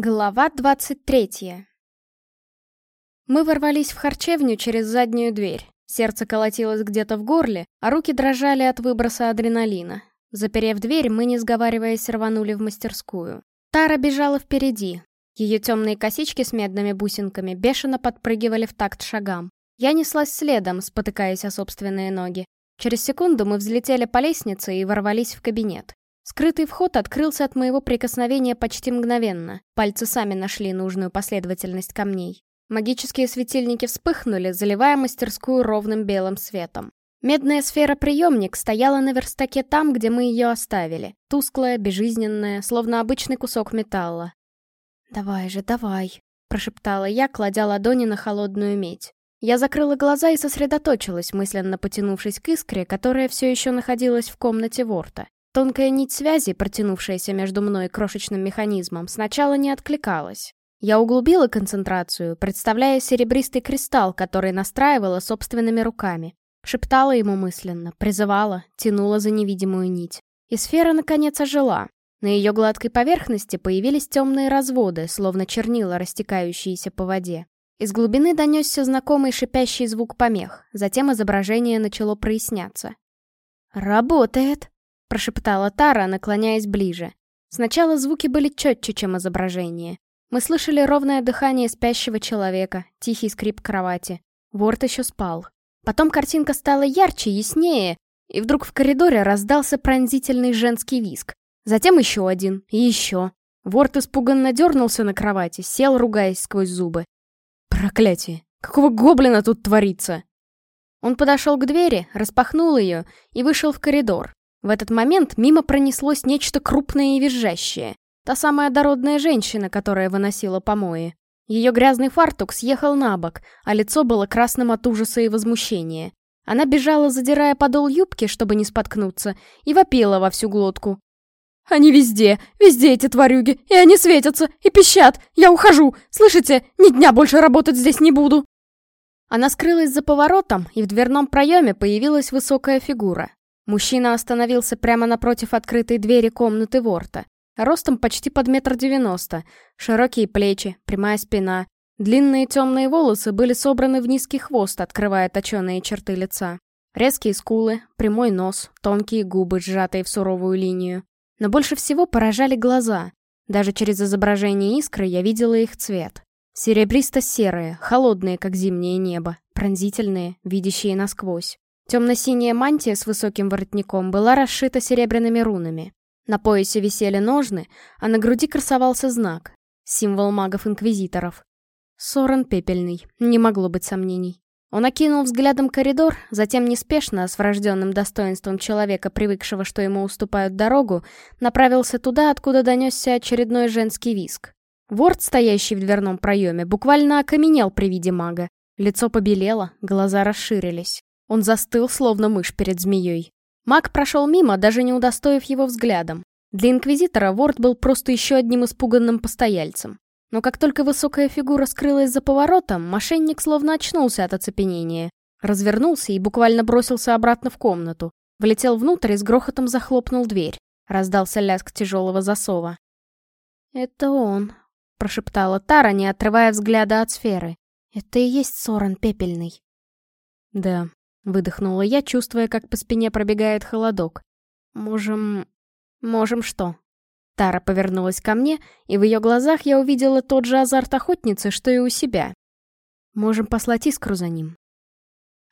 Глава 23 Мы ворвались в харчевню через заднюю дверь. Сердце колотилось где-то в горле, а руки дрожали от выброса адреналина. Заперев дверь, мы, не сговариваясь, рванули в мастерскую. Тара бежала впереди. Ее темные косички с медными бусинками бешено подпрыгивали в такт шагам. Я неслась следом, спотыкаясь о собственные ноги. Через секунду мы взлетели по лестнице и ворвались в кабинет. Скрытый вход открылся от моего прикосновения почти мгновенно. Пальцы сами нашли нужную последовательность камней. Магические светильники вспыхнули, заливая мастерскую ровным белым светом. Медная сфера-приемник стояла на верстаке там, где мы ее оставили. Тусклая, безжизненная, словно обычный кусок металла. «Давай же, давай», — прошептала я, кладя ладони на холодную медь. Я закрыла глаза и сосредоточилась, мысленно потянувшись к искре, которая все еще находилась в комнате Ворта. Тонкая нить связи, протянувшаяся между мной и крошечным механизмом, сначала не откликалась. Я углубила концентрацию, представляя серебристый кристалл, который настраивала собственными руками. Шептала ему мысленно, призывала, тянула за невидимую нить. И сфера, наконец, ожила. На ее гладкой поверхности появились темные разводы, словно чернила, растекающиеся по воде. Из глубины донесся знакомый шипящий звук помех, затем изображение начало проясняться. «Работает!» — прошептала Тара, наклоняясь ближе. Сначала звуки были четче, чем изображение. Мы слышали ровное дыхание спящего человека, тихий скрип кровати. Ворд еще спал. Потом картинка стала ярче, яснее, и вдруг в коридоре раздался пронзительный женский виск. Затем еще один, и еще. Ворд испуганно дернулся на кровати, сел, ругаясь сквозь зубы. «Проклятие! Какого гоблина тут творится?» Он подошел к двери, распахнул ее и вышел в коридор. В этот момент мимо пронеслось нечто крупное и визжащее. Та самая дородная женщина, которая выносила помои. Ее грязный фартук съехал на бок, а лицо было красным от ужаса и возмущения. Она бежала, задирая подол юбки, чтобы не споткнуться, и вопила во всю глотку. «Они везде, везде эти тварюги, и они светятся, и пищат! Я ухожу! Слышите? Ни дня больше работать здесь не буду!» Она скрылась за поворотом, и в дверном проеме появилась высокая фигура. Мужчина остановился прямо напротив открытой двери комнаты Ворта. Ростом почти под метр девяносто. Широкие плечи, прямая спина. Длинные темные волосы были собраны в низкий хвост, открывая точеные черты лица. Резкие скулы, прямой нос, тонкие губы, сжатые в суровую линию. Но больше всего поражали глаза. Даже через изображение искры я видела их цвет. Серебристо-серые, холодные, как зимнее небо, пронзительные, видящие насквозь. Темно-синяя мантия с высоким воротником была расшита серебряными рунами. На поясе висели ножны, а на груди красовался знак — символ магов-инквизиторов. Сорен пепельный, не могло быть сомнений. Он окинул взглядом коридор, затем неспешно, с врожденным достоинством человека, привыкшего, что ему уступают дорогу, направился туда, откуда донесся очередной женский виск. Ворд, стоящий в дверном проеме, буквально окаменел при виде мага. Лицо побелело, глаза расширились. Он застыл, словно мышь перед змеей. Маг прошел мимо, даже не удостоив его взглядом. Для Инквизитора Ворд был просто еще одним испуганным постояльцем. Но как только высокая фигура скрылась за поворотом, мошенник словно очнулся от оцепенения. Развернулся и буквально бросился обратно в комнату. Влетел внутрь и с грохотом захлопнул дверь. Раздался лязг тяжелого засова. «Это он», — прошептала Тара, не отрывая взгляда от сферы. «Это и есть Соран Пепельный». «Да», Выдохнула я, чувствуя, как по спине пробегает холодок. «Можем... можем что?» Тара повернулась ко мне, и в ее глазах я увидела тот же азарт охотницы, что и у себя. «Можем послать искру за ним».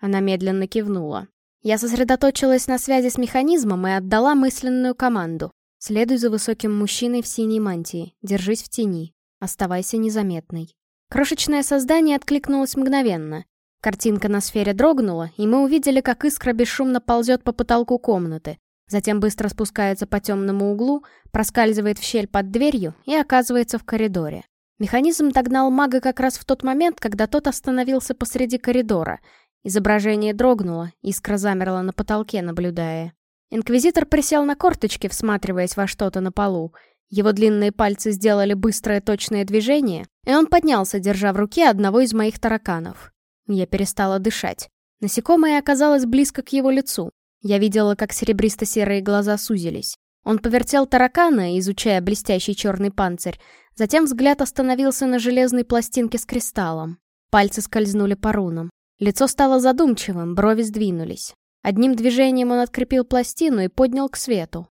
Она медленно кивнула. Я сосредоточилась на связи с механизмом и отдала мысленную команду. Следуй за высоким мужчиной в синей мантии, держись в тени, оставайся незаметной. Крошечное создание откликнулось мгновенно. Картинка на сфере дрогнула, и мы увидели, как искра бесшумно ползет по потолку комнаты, затем быстро спускается по темному углу, проскальзывает в щель под дверью и оказывается в коридоре. Механизм догнал мага как раз в тот момент, когда тот остановился посреди коридора. Изображение дрогнуло, искра замерла на потолке, наблюдая. Инквизитор присел на корточки, всматриваясь во что-то на полу. Его длинные пальцы сделали быстрое точное движение, и он поднялся, держа в руке одного из моих тараканов. Я перестала дышать. Насекомое оказалось близко к его лицу. Я видела, как серебристо-серые глаза сузились. Он повертел таракана, изучая блестящий черный панцирь, затем взгляд остановился на железной пластинке с кристаллом. Пальцы скользнули по рунам. Лицо стало задумчивым, брови сдвинулись. Одним движением он открепил пластину и поднял к свету.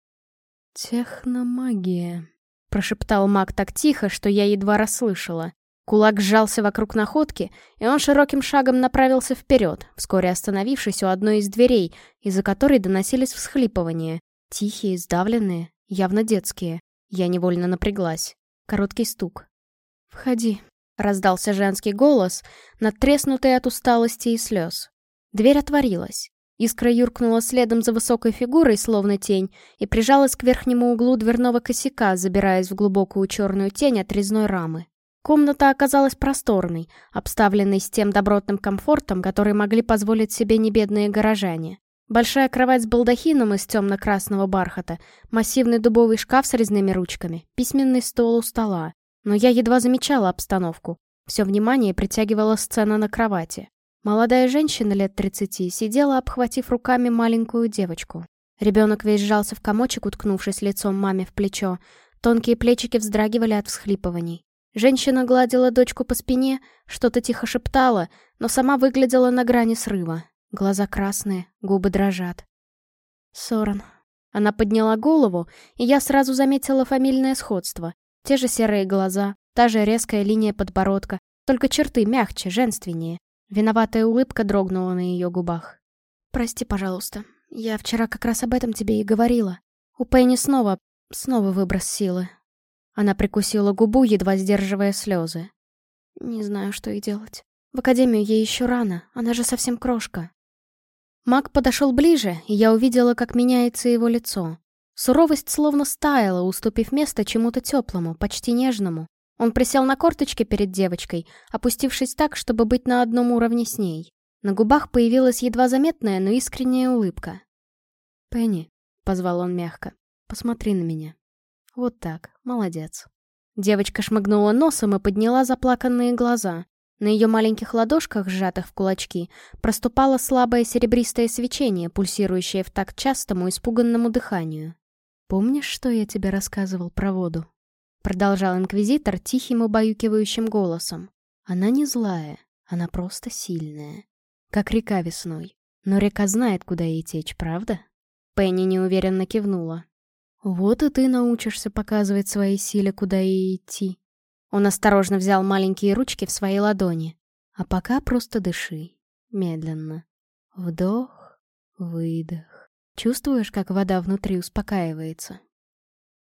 «Техномагия», — прошептал маг так тихо, что я едва расслышала. Кулак сжался вокруг находки, и он широким шагом направился вперед, вскоре остановившись у одной из дверей, из-за которой доносились всхлипывания. Тихие, сдавленные, явно детские. Я невольно напряглась. Короткий стук. «Входи», — раздался женский голос, надтреснутый от усталости и слез. Дверь отворилась. Искра юркнула следом за высокой фигурой, словно тень, и прижалась к верхнему углу дверного косяка, забираясь в глубокую черную тень от резной рамы. Комната оказалась просторной, обставленной с тем добротным комфортом, который могли позволить себе небедные горожане. Большая кровать с балдахином из темно-красного бархата, массивный дубовый шкаф с резными ручками, письменный стол у стола. Но я едва замечала обстановку. Все внимание притягивала сцена на кровати. Молодая женщина лет 30 сидела, обхватив руками маленькую девочку. Ребенок весь сжался в комочек, уткнувшись лицом маме в плечо. Тонкие плечики вздрагивали от всхлипываний. Женщина гладила дочку по спине, что-то тихо шептала, но сама выглядела на грани срыва. Глаза красные, губы дрожат. Соран. Она подняла голову, и я сразу заметила фамильное сходство. Те же серые глаза, та же резкая линия подбородка, только черты мягче, женственнее. Виноватая улыбка дрогнула на ее губах. «Прости, пожалуйста. Я вчера как раз об этом тебе и говорила. У Пенни снова... снова выброс силы. Она прикусила губу, едва сдерживая слезы. Не знаю, что и делать. В академию ей еще рано, она же совсем крошка. Маг подошел ближе, и я увидела, как меняется его лицо. Суровость словно стаяла, уступив место чему-то теплому, почти нежному. Он присел на корточки перед девочкой, опустившись так, чтобы быть на одном уровне с ней. На губах появилась едва заметная, но искренняя улыбка. «Пенни», — позвал он мягко, — «посмотри на меня». Вот так, молодец. Девочка шмыгнула носом и подняла заплаканные глаза. На ее маленьких ладошках, сжатых в кулачки, проступало слабое серебристое свечение, пульсирующее в такт частому испуганному дыханию. «Помнишь, что я тебе рассказывал про воду?» Продолжал инквизитор тихим убаюкивающим голосом. «Она не злая, она просто сильная. Как река весной. Но река знает, куда ей течь, правда?» Пенни неуверенно кивнула. «Вот и ты научишься показывать своей силе, куда ей идти». Он осторожно взял маленькие ручки в свои ладони. «А пока просто дыши. Медленно. Вдох, выдох. Чувствуешь, как вода внутри успокаивается?»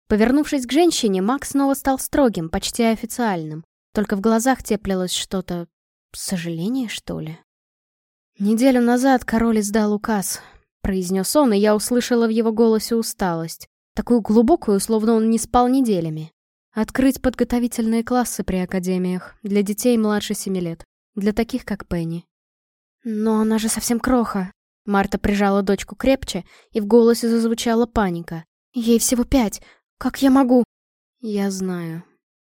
Повернувшись к женщине, Макс снова стал строгим, почти официальным. Только в глазах теплилось что-то... сожаление, что ли? «Неделю назад король издал указ», — произнес он, и я услышала в его голосе усталость. Такую глубокую, словно он не спал неделями. Открыть подготовительные классы при академиях для детей младше семи лет. Для таких, как Пенни. Но она же совсем кроха. Марта прижала дочку крепче, и в голосе зазвучала паника. Ей всего пять. Как я могу? Я знаю.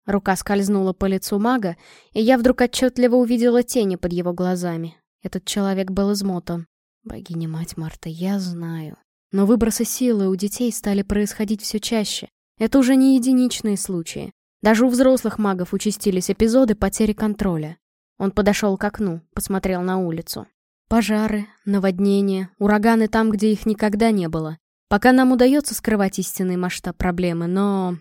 Рука скользнула по лицу мага, и я вдруг отчетливо увидела тени под его глазами. Этот человек был измотан. Богиня-мать Марта, я знаю. Но выбросы силы у детей стали происходить все чаще. Это уже не единичные случаи. Даже у взрослых магов участились эпизоды потери контроля. Он подошел к окну, посмотрел на улицу. Пожары, наводнения, ураганы там, где их никогда не было. Пока нам удается скрывать истинный масштаб проблемы, но...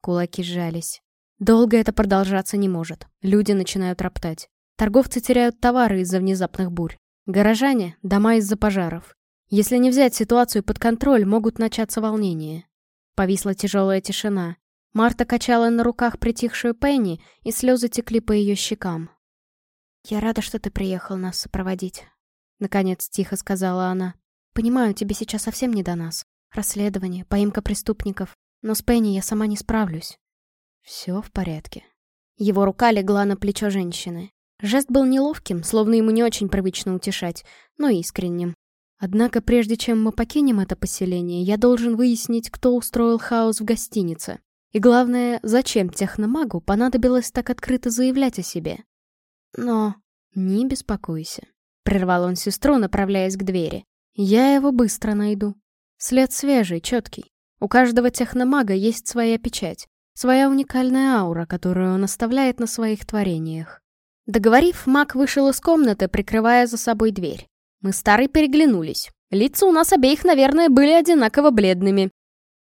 Кулаки сжались. Долго это продолжаться не может. Люди начинают роптать. Торговцы теряют товары из-за внезапных бурь. Горожане — дома из-за пожаров. Если не взять ситуацию под контроль, могут начаться волнения. Повисла тяжелая тишина. Марта качала на руках притихшую Пенни, и слезы текли по ее щекам. «Я рада, что ты приехал нас сопроводить», — наконец тихо сказала она. «Понимаю, тебе сейчас совсем не до нас. Расследование, поимка преступников. Но с Пенни я сама не справлюсь». «Все в порядке». Его рука легла на плечо женщины. Жест был неловким, словно ему не очень привычно утешать, но искренним. Однако прежде чем мы покинем это поселение, я должен выяснить, кто устроил хаос в гостинице. И главное, зачем техномагу понадобилось так открыто заявлять о себе. Но не беспокойся. Прервал он сестру, направляясь к двери. Я его быстро найду. След свежий, четкий. У каждого техномага есть своя печать, своя уникальная аура, которую он оставляет на своих творениях. Договорив, маг вышел из комнаты, прикрывая за собой дверь. Мы старый переглянулись. Лица у нас обеих, наверное, были одинаково бледными.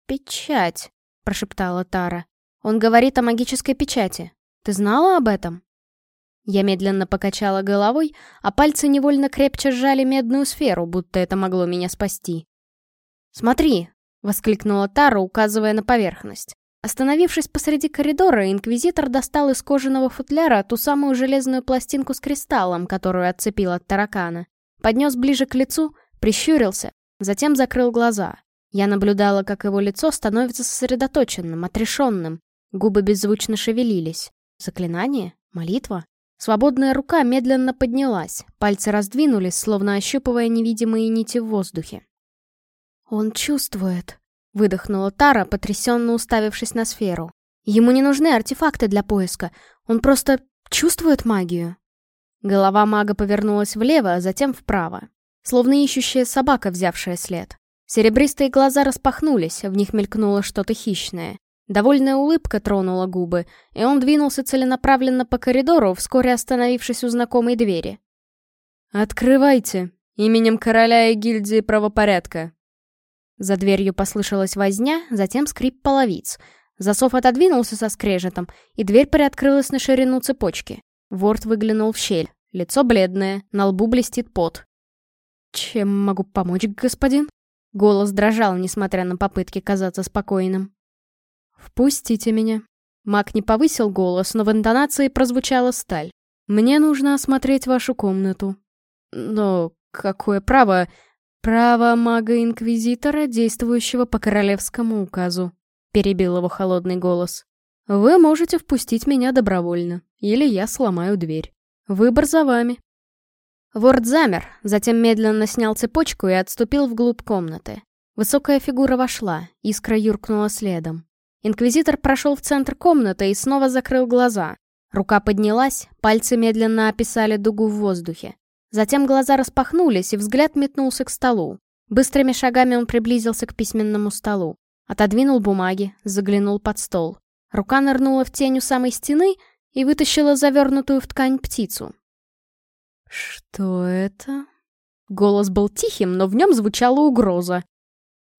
«Печать», — прошептала Тара. «Он говорит о магической печати. Ты знала об этом?» Я медленно покачала головой, а пальцы невольно крепче сжали медную сферу, будто это могло меня спасти. «Смотри!» — воскликнула Тара, указывая на поверхность. Остановившись посреди коридора, Инквизитор достал из кожаного футляра ту самую железную пластинку с кристаллом, которую отцепил от таракана. Поднес ближе к лицу, прищурился, затем закрыл глаза. Я наблюдала, как его лицо становится сосредоточенным, отрешенным. Губы беззвучно шевелились. Заклинание? Молитва? Свободная рука медленно поднялась, пальцы раздвинулись, словно ощупывая невидимые нити в воздухе. «Он чувствует», — выдохнула Тара, потрясенно уставившись на сферу. «Ему не нужны артефакты для поиска, он просто чувствует магию». Голова мага повернулась влево, а затем вправо, словно ищущая собака, взявшая след. Серебристые глаза распахнулись, в них мелькнуло что-то хищное. Довольная улыбка тронула губы, и он двинулся целенаправленно по коридору, вскоре остановившись у знакомой двери. «Открывайте! Именем короля и гильдии правопорядка!» За дверью послышалась возня, затем скрип половиц. Засов отодвинулся со скрежетом, и дверь приоткрылась на ширину цепочки. Ворд выглянул в щель. Лицо бледное, на лбу блестит пот. «Чем могу помочь, господин?» Голос дрожал, несмотря на попытки казаться спокойным. «Впустите меня». Мак не повысил голос, но в интонации прозвучала сталь. «Мне нужно осмотреть вашу комнату». «Но какое право...» «Право мага-инквизитора, действующего по королевскому указу», — перебил его холодный голос. «Вы можете впустить меня добровольно, или я сломаю дверь. Выбор за вами». Ворд замер, затем медленно снял цепочку и отступил вглубь комнаты. Высокая фигура вошла, искра юркнула следом. Инквизитор прошел в центр комнаты и снова закрыл глаза. Рука поднялась, пальцы медленно описали дугу в воздухе. Затем глаза распахнулись, и взгляд метнулся к столу. Быстрыми шагами он приблизился к письменному столу. Отодвинул бумаги, заглянул под стол. Рука нырнула в тень у самой стены и вытащила завернутую в ткань птицу. «Что это?» Голос был тихим, но в нем звучала угроза.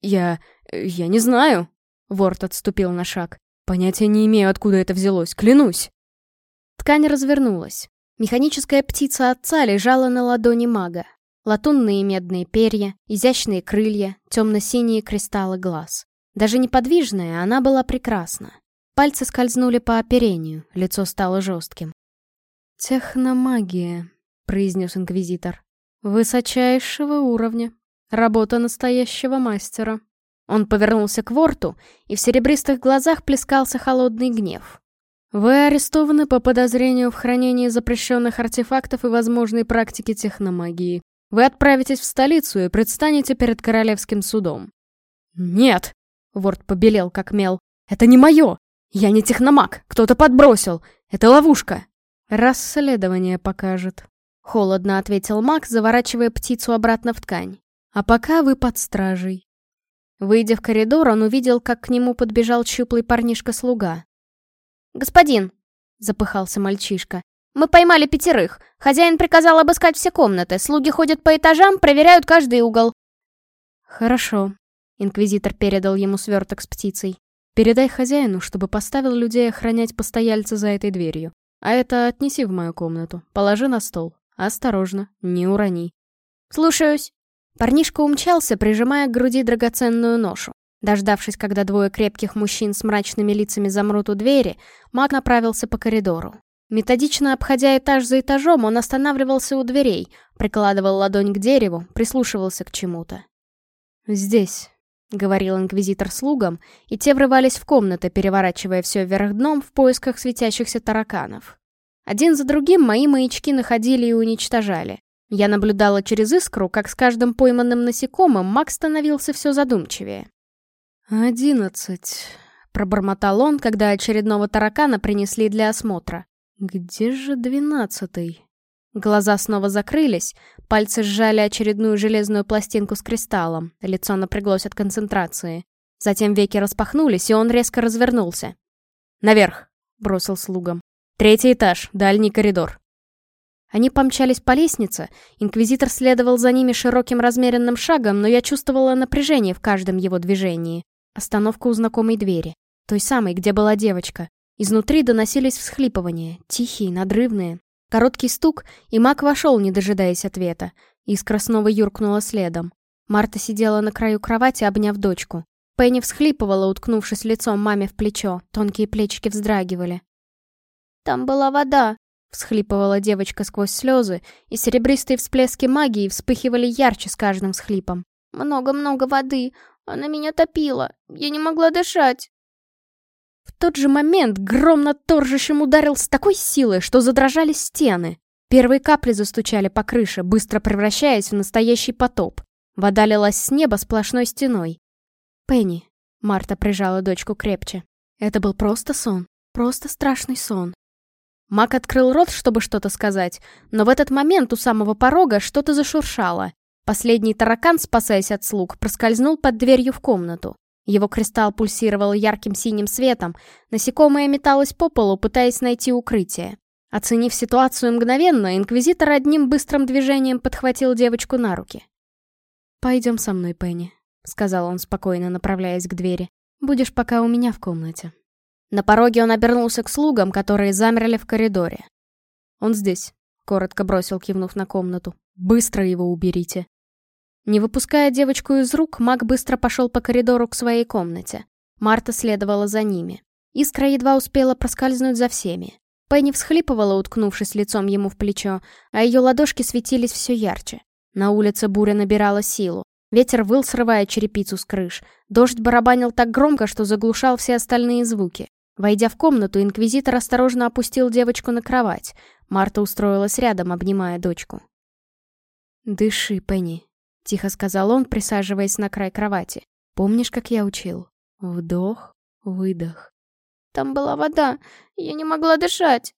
«Я... я не знаю», Ворд отступил на шаг. «Понятия не имею, откуда это взялось, клянусь!» Ткань развернулась. Механическая птица отца лежала на ладони мага. Латунные медные перья, изящные крылья, темно-синие кристаллы глаз. Даже неподвижная, она была прекрасна. Пальцы скользнули по оперению, лицо стало жестким. «Техномагия», — произнес инквизитор. «Высочайшего уровня. Работа настоящего мастера». Он повернулся к Ворту, и в серебристых глазах плескался холодный гнев. «Вы арестованы по подозрению в хранении запрещенных артефактов и возможной практике техномагии. Вы отправитесь в столицу и предстанете перед королевским судом». «Нет!» — Ворт побелел как мел. «Это не мое! Я не техномаг! Кто-то подбросил! Это ловушка!» «Расследование покажет», — холодно ответил маг, заворачивая птицу обратно в ткань. «А пока вы под стражей. Выйдя в коридор, он увидел, как к нему подбежал щуплый парнишка-слуга. «Господин!» — запыхался мальчишка. «Мы поймали пятерых. Хозяин приказал обыскать все комнаты. Слуги ходят по этажам, проверяют каждый угол». «Хорошо», — инквизитор передал ему сверток с птицей. «Передай хозяину, чтобы поставил людей охранять постояльца за этой дверью. А это отнеси в мою комнату. Положи на стол. Осторожно, не урони». «Слушаюсь». Парнишка умчался, прижимая к груди драгоценную ношу. Дождавшись, когда двое крепких мужчин с мрачными лицами замрут у двери, маг направился по коридору. Методично обходя этаж за этажом, он останавливался у дверей, прикладывал ладонь к дереву, прислушивался к чему-то. «Здесь», — говорил инквизитор слугам, и те врывались в комнаты, переворачивая все вверх дном в поисках светящихся тараканов. Один за другим мои маячки находили и уничтожали. Я наблюдала через искру, как с каждым пойманным насекомым маг становился все задумчивее. «Одиннадцать», — пробормотал он, когда очередного таракана принесли для осмотра. «Где же двенадцатый?» Глаза снова закрылись, пальцы сжали очередную железную пластинку с кристаллом, лицо напряглось от концентрации. Затем веки распахнулись, и он резко развернулся. «Наверх!» — бросил слугам. «Третий этаж, дальний коридор». Они помчались по лестнице, инквизитор следовал за ними широким размеренным шагом, но я чувствовала напряжение в каждом его движении. Остановка у знакомой двери, той самой, где была девочка. Изнутри доносились всхлипывания, тихие, надрывные. Короткий стук, и маг вошел, не дожидаясь ответа. Искра снова юркнула следом. Марта сидела на краю кровати, обняв дочку. Пенни всхлипывала, уткнувшись лицом маме в плечо, тонкие плечики вздрагивали. «Там была вода», — всхлипывала девочка сквозь слезы, и серебристые всплески магии вспыхивали ярче с каждым всхлипом. «Много-много воды, она меня топила, я не могла дышать». В тот же момент гром над торжищем ударил с такой силой, что задрожали стены. Первые капли застучали по крыше, быстро превращаясь в настоящий потоп. Вода лилась с неба сплошной стеной. «Пенни», — Марта прижала дочку крепче. Это был просто сон, просто страшный сон. Мак открыл рот, чтобы что-то сказать, но в этот момент у самого порога что-то зашуршало. Последний таракан, спасаясь от слуг, проскользнул под дверью в комнату. Его кристалл пульсировал ярким синим светом, насекомое металось по полу, пытаясь найти укрытие. Оценив ситуацию мгновенно, инквизитор одним быстрым движением подхватил девочку на руки. «Пойдем со мной, Пенни», — сказал он спокойно, направляясь к двери. «Будешь пока у меня в комнате». На пороге он обернулся к слугам, которые замерли в коридоре. «Он здесь», — коротко бросил, кивнув на комнату. «Быстро его уберите». Не выпуская девочку из рук, маг быстро пошел по коридору к своей комнате. Марта следовала за ними. Искра едва успела проскользнуть за всеми. Пенни всхлипывала, уткнувшись лицом ему в плечо, а ее ладошки светились все ярче. На улице буря набирала силу. Ветер выл, срывая черепицу с крыш. Дождь барабанил так громко, что заглушал все остальные звуки. Войдя в комнату, инквизитор осторожно опустил девочку на кровать. Марта устроилась рядом, обнимая дочку. «Дыши, Пенни», — тихо сказал он, присаживаясь на край кровати. «Помнишь, как я учил? Вдох, выдох». «Там была вода, я не могла дышать».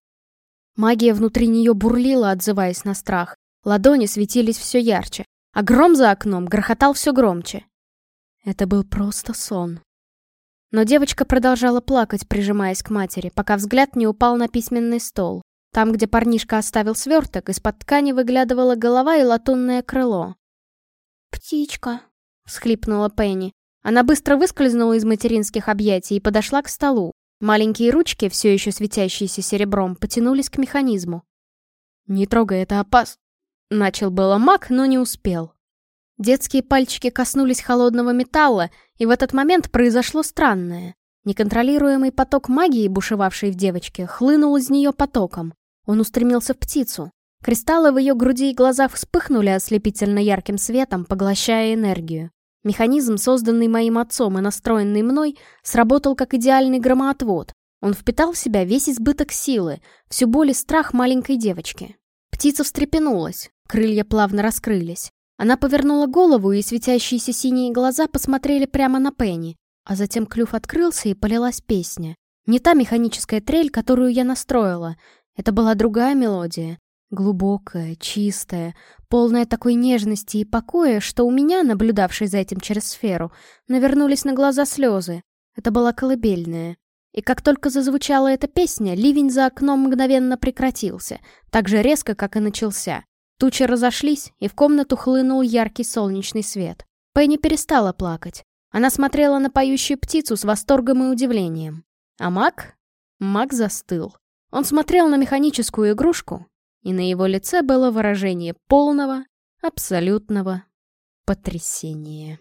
Магия внутри нее бурлила, отзываясь на страх. Ладони светились все ярче, а гром за окном грохотал все громче. Это был просто сон. Но девочка продолжала плакать, прижимаясь к матери, пока взгляд не упал на письменный стол. Там, где парнишка оставил сверток, из-под ткани выглядывала голова и латунное крыло. «Птичка», — всхлипнула Пенни. Она быстро выскользнула из материнских объятий и подошла к столу. Маленькие ручки, все еще светящиеся серебром, потянулись к механизму. «Не трогай, это опас...» Начал было маг, но не успел. Детские пальчики коснулись холодного металла, и в этот момент произошло странное. Неконтролируемый поток магии, бушевавший в девочке, хлынул из нее потоком. Он устремился в птицу. Кристаллы в ее груди и глазах вспыхнули ослепительно ярким светом, поглощая энергию. Механизм, созданный моим отцом и настроенный мной, сработал как идеальный громоотвод. Он впитал в себя весь избыток силы, всю боль и страх маленькой девочки. Птица встрепенулась, крылья плавно раскрылись. Она повернула голову, и светящиеся синие глаза посмотрели прямо на Пенни. А затем клюв открылся, и полилась песня. Не та механическая трель, которую я настроила. Это была другая мелодия. Глубокая, чистая, полная такой нежности и покоя, что у меня, наблюдавшей за этим через сферу, навернулись на глаза слезы. Это была колыбельная. И как только зазвучала эта песня, ливень за окном мгновенно прекратился, так же резко, как и начался. Тучи разошлись, и в комнату хлынул яркий солнечный свет. Пенни перестала плакать. Она смотрела на поющую птицу с восторгом и удивлением. А Мак? Мак застыл. Он смотрел на механическую игрушку и на его лице было выражение полного, абсолютного потрясения.